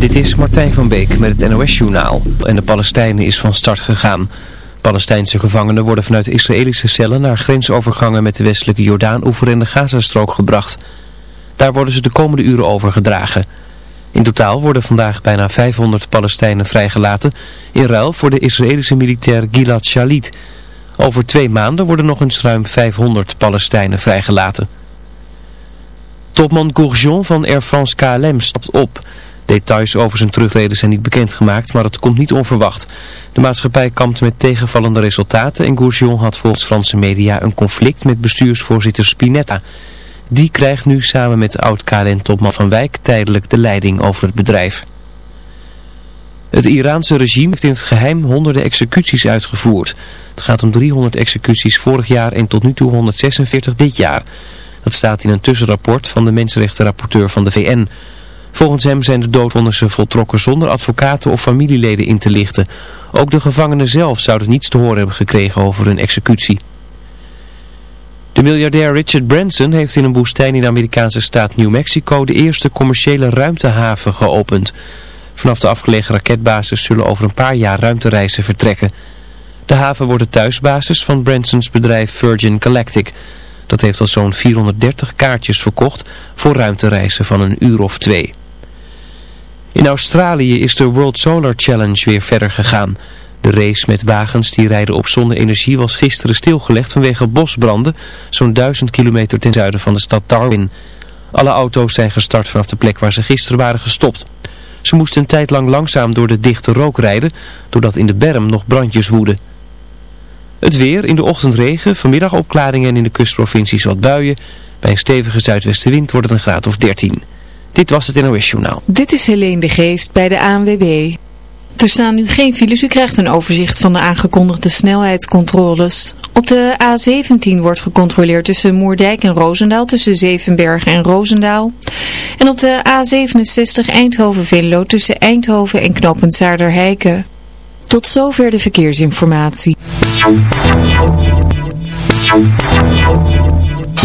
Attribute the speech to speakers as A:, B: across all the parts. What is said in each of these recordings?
A: Dit is Martijn van Beek met het NOS-journaal. En de Palestijnen is van start gegaan. Palestijnse gevangenen worden vanuit Israëlische cellen naar grensovergangen met de westelijke Jordaan-oever en de Gazastrook gebracht. Daar worden ze de komende uren overgedragen. In totaal worden vandaag bijna 500 Palestijnen vrijgelaten in ruil voor de Israëlische militair Gilad Shalit. Over twee maanden worden nog eens ruim 500 Palestijnen vrijgelaten. Topman Gourjon van Air France KLM stapt op... Details over zijn terugtreden zijn niet bekendgemaakt, maar het komt niet onverwacht. De maatschappij kampt met tegenvallende resultaten en Gourjon had volgens Franse media een conflict met bestuursvoorzitter Spinetta. Die krijgt nu samen met oud-KLN-topman Van Wijk tijdelijk de leiding over het bedrijf. Het Iraanse regime heeft in het geheim honderden executies uitgevoerd. Het gaat om 300 executies vorig jaar en tot nu toe 146 dit jaar. Dat staat in een tussenrapport van de mensenrechtenrapporteur van de VN. Volgens hem zijn de doodvonnissen voltrokken zonder advocaten of familieleden in te lichten. Ook de gevangenen zelf zouden niets te horen hebben gekregen over hun executie. De miljardair Richard Branson heeft in een woestijn in de Amerikaanse staat New Mexico de eerste commerciële ruimtehaven geopend. Vanaf de afgelegen raketbasis zullen over een paar jaar ruimtereizen vertrekken. De haven wordt de thuisbasis van Bransons bedrijf Virgin Galactic. Dat heeft al zo'n 430 kaartjes verkocht voor ruimtereizen van een uur of twee. In Australië is de World Solar Challenge weer verder gegaan. De race met wagens die rijden op zonne-energie was gisteren stilgelegd vanwege bosbranden, zo'n duizend kilometer ten zuiden van de stad Darwin. Alle auto's zijn gestart vanaf de plek waar ze gisteren waren gestopt. Ze moesten een tijd lang langzaam door de dichte rook rijden, doordat in de berm nog brandjes woeden. Het weer, in de ochtend regen, vanmiddag opklaringen en in de kustprovincies wat buien. Bij een stevige zuidwestenwind wordt het een graad of 13. Dit was het NOS Journaal.
B: Dit is Helene de Geest bij de ANWB. Er staan nu geen files. U krijgt een overzicht van de aangekondigde snelheidscontroles. Op de A17 wordt gecontroleerd tussen Moerdijk en Roosendaal, tussen Zevenbergen en Roosendaal. En op de A67 Eindhoven-Venlo tussen Eindhoven en knooppunt Zaarderheiken. Tot zover de verkeersinformatie.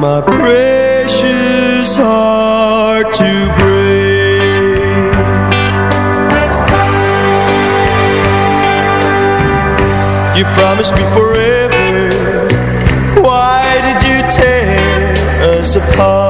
C: My precious heart to break. You promised me forever. Why did you tear us apart?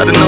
D: I don't know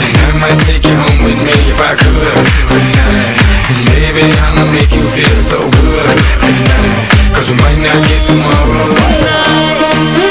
D: I might take you home with me if I could tonight. And baby, I'ma make you feel so good tonight. Cause we might not get tomorrow.
E: I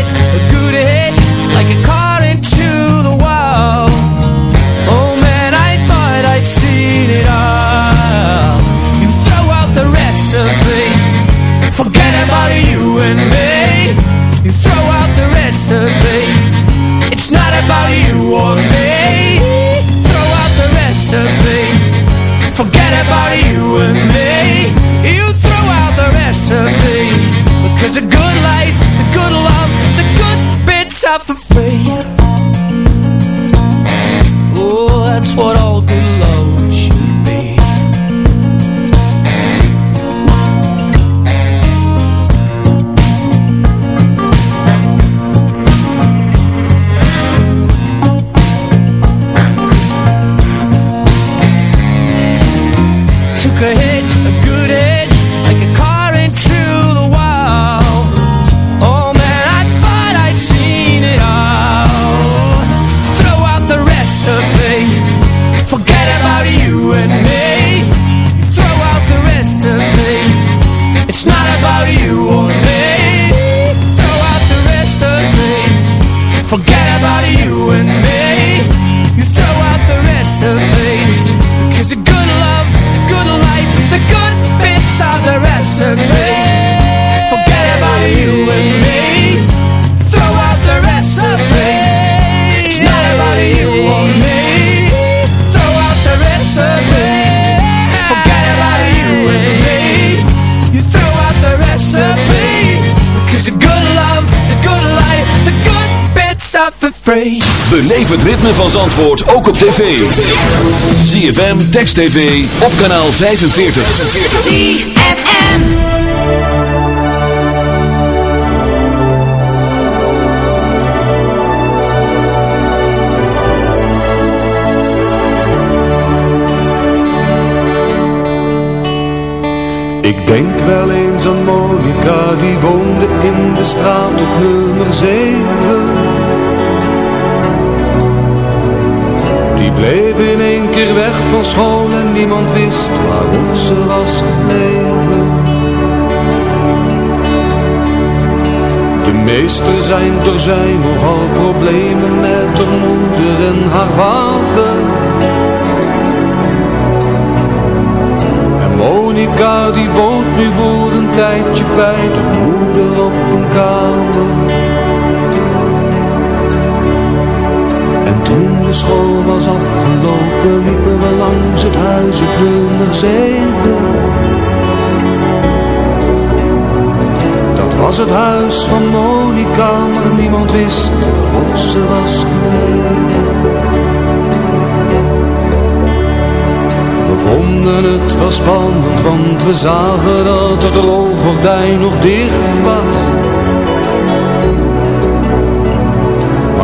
F: about you or me. Throw out the recipe, forget about you and me. You throw out the recipe, because the good life, the good love, the good bits are for free.
G: Het ritme van Zandvoort ook op tv. ZFM, Text TV, op kanaal 45.
H: ZFM.
I: Ik denk wel eens aan Monica, die woonde in de straat op nummer 7. Bleef in één keer weg van school en niemand wist waarof ze was gebleven. De meester zijn er zijn nogal problemen met haar moeder en haar vader. En Monica die woont nu voor een tijdje bij de moeder op een kamer. De school was afgelopen liepen we langs het huis op nummer 7. Dat was het huis van Monica, maar niemand wist of ze was gebleven. We vonden het wel spannend, want we zagen dat het rolgordijn nog dicht was.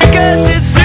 J: I guess it's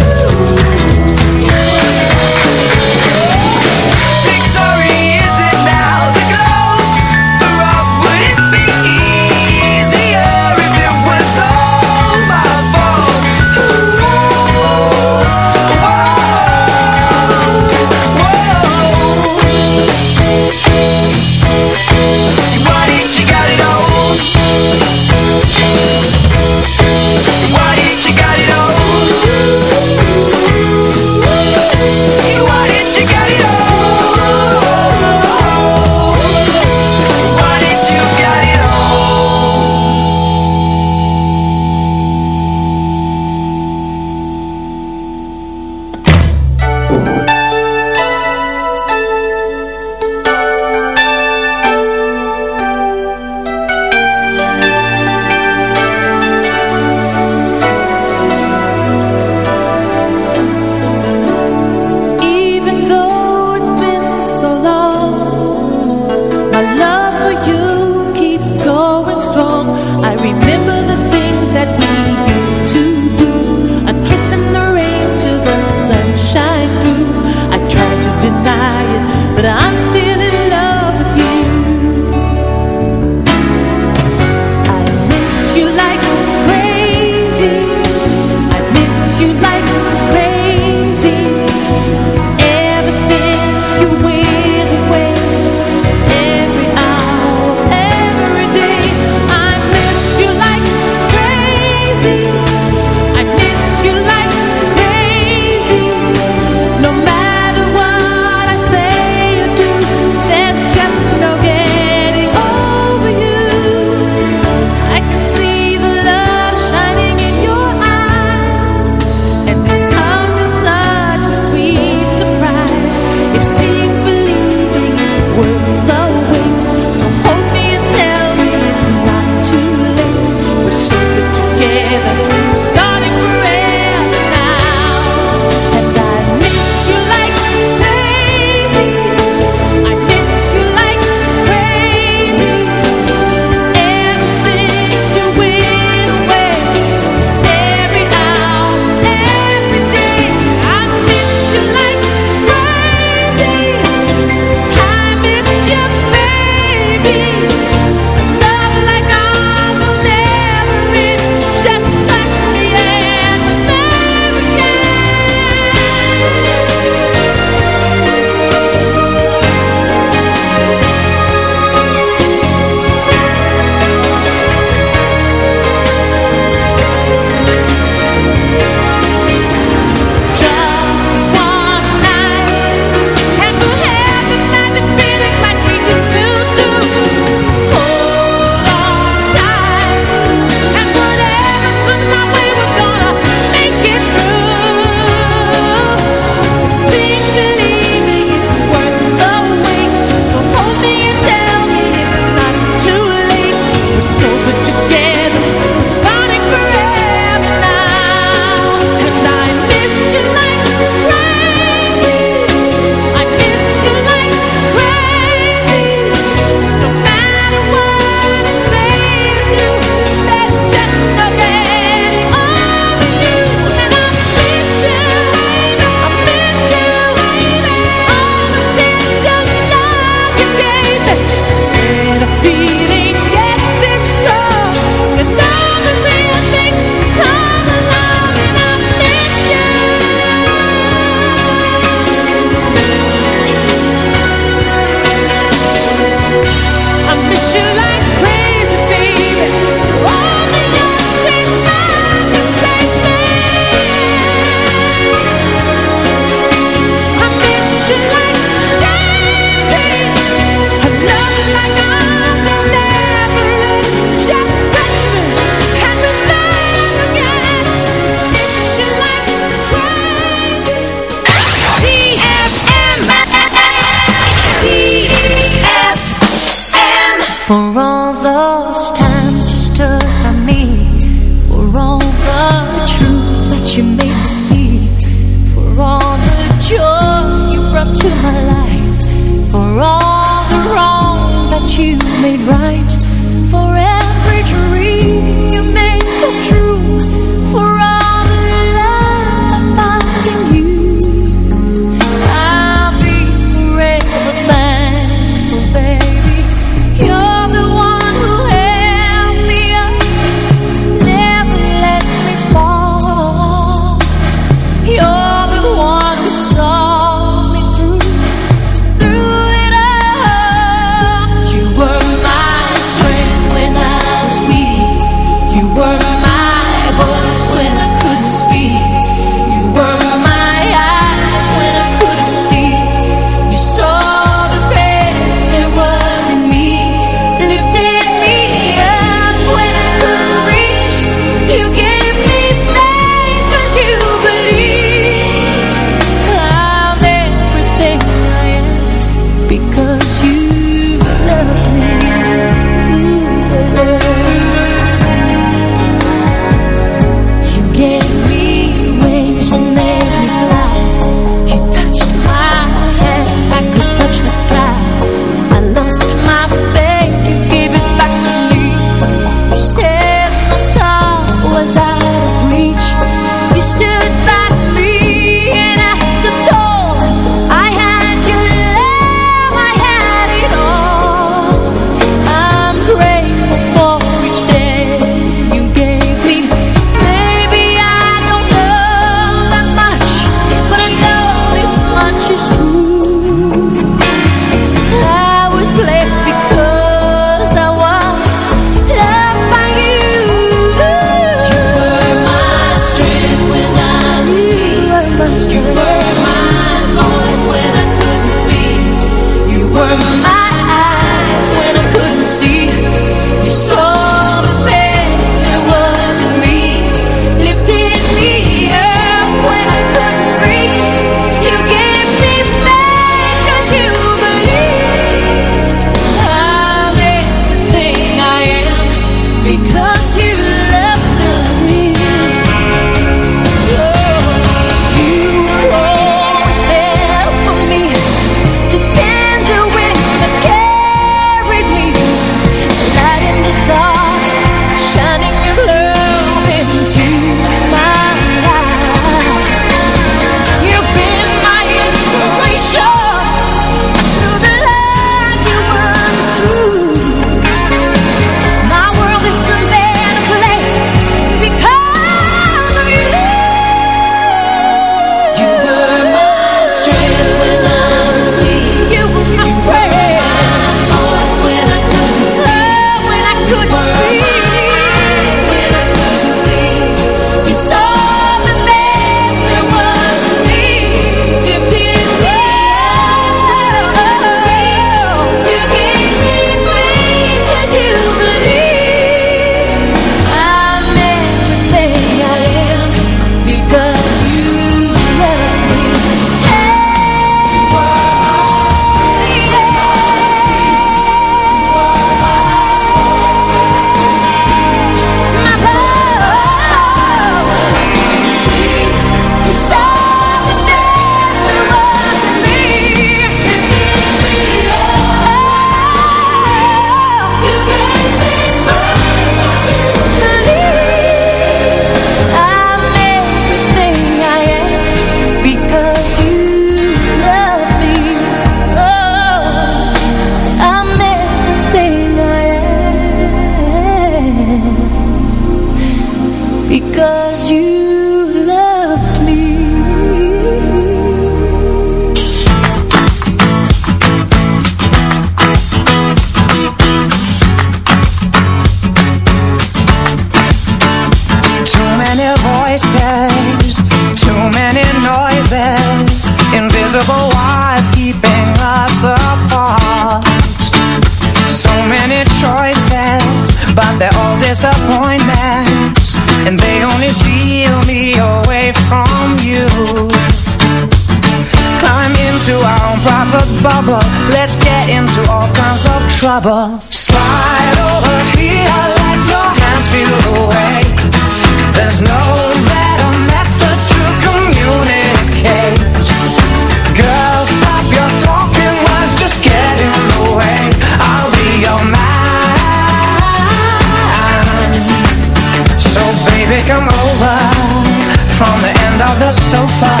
J: so far.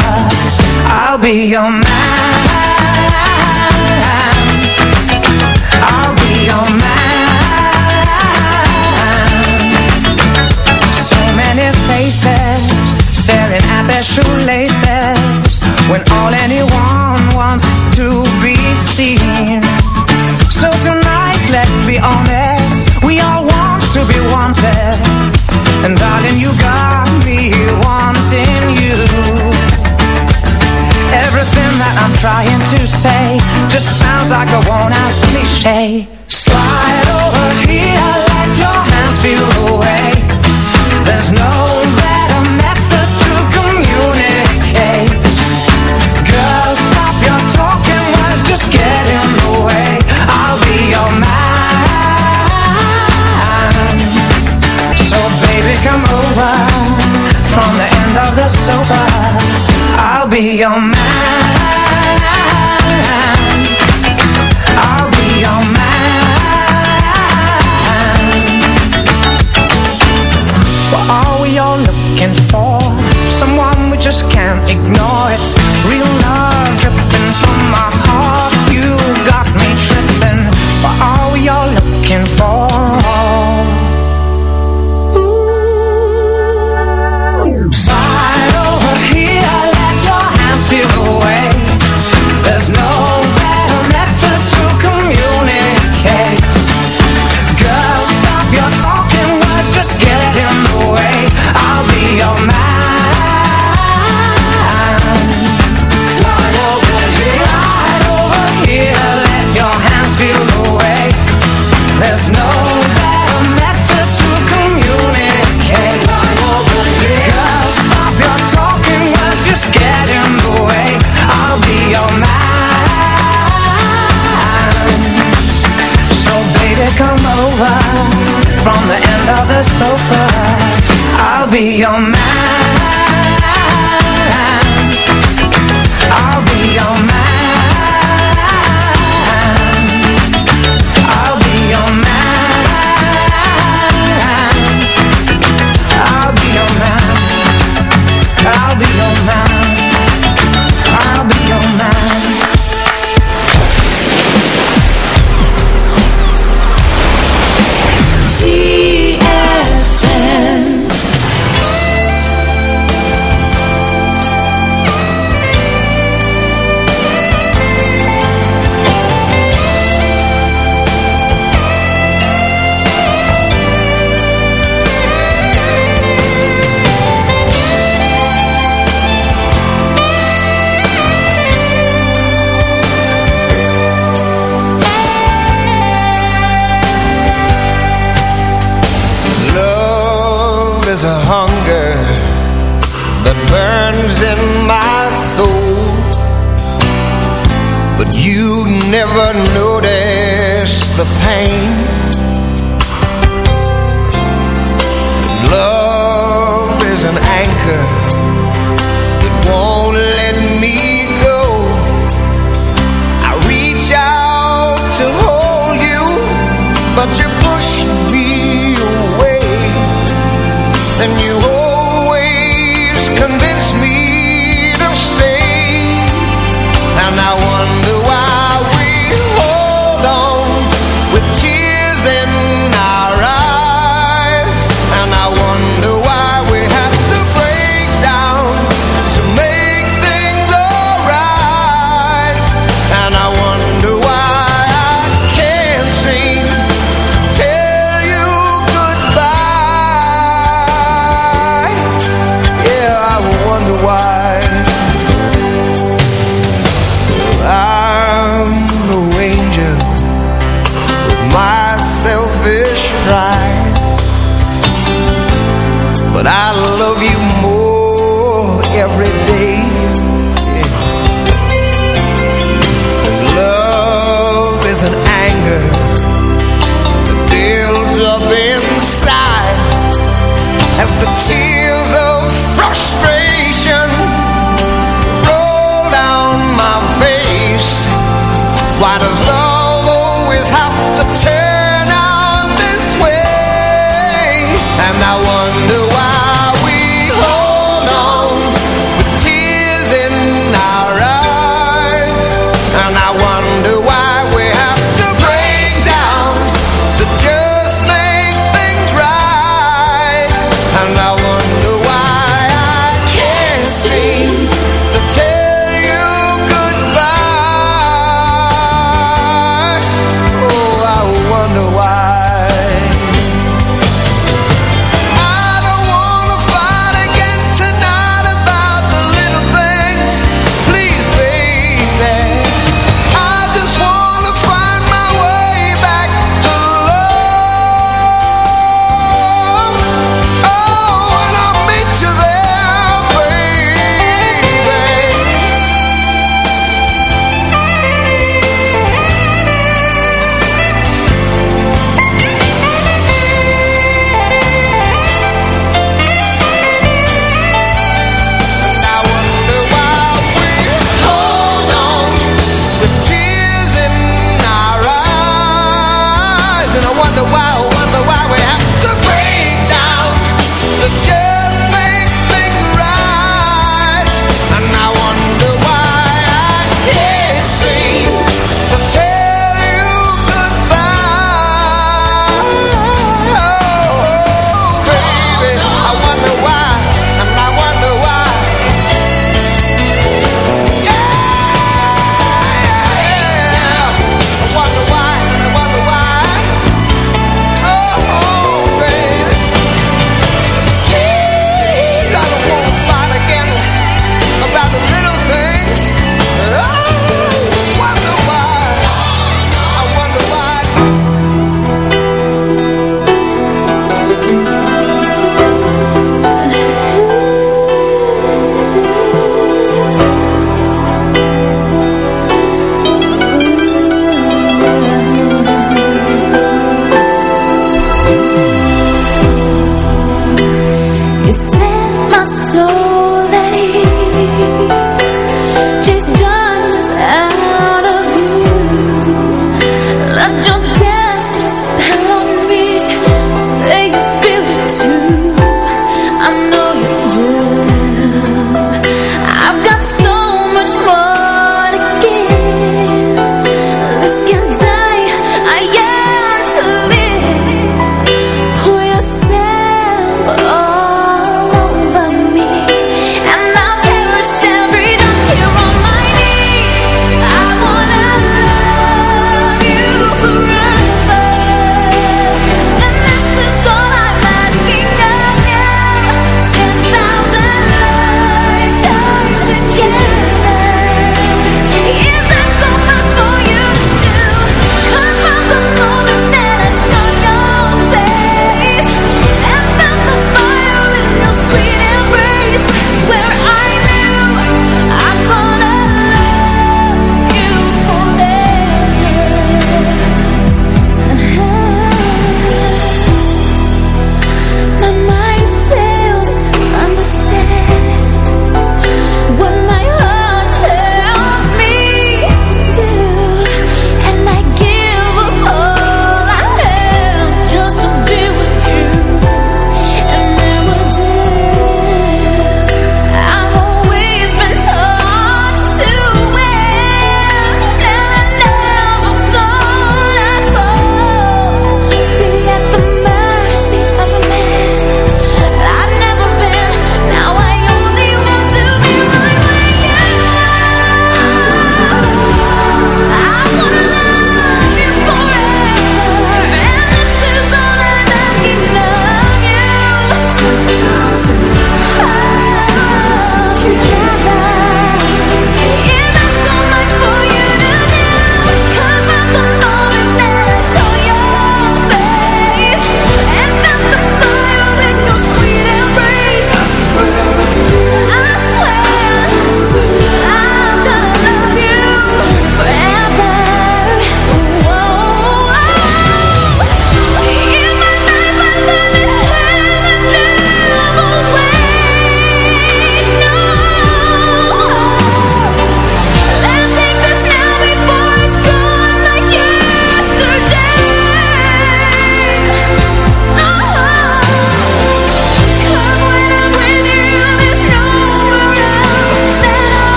J: I'll be your man. I'll be your man. So many faces Staring at their shoelaces When all anyone wants to say. Just sounds like a worn out cliche.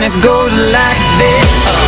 C: and
J: it goes like this.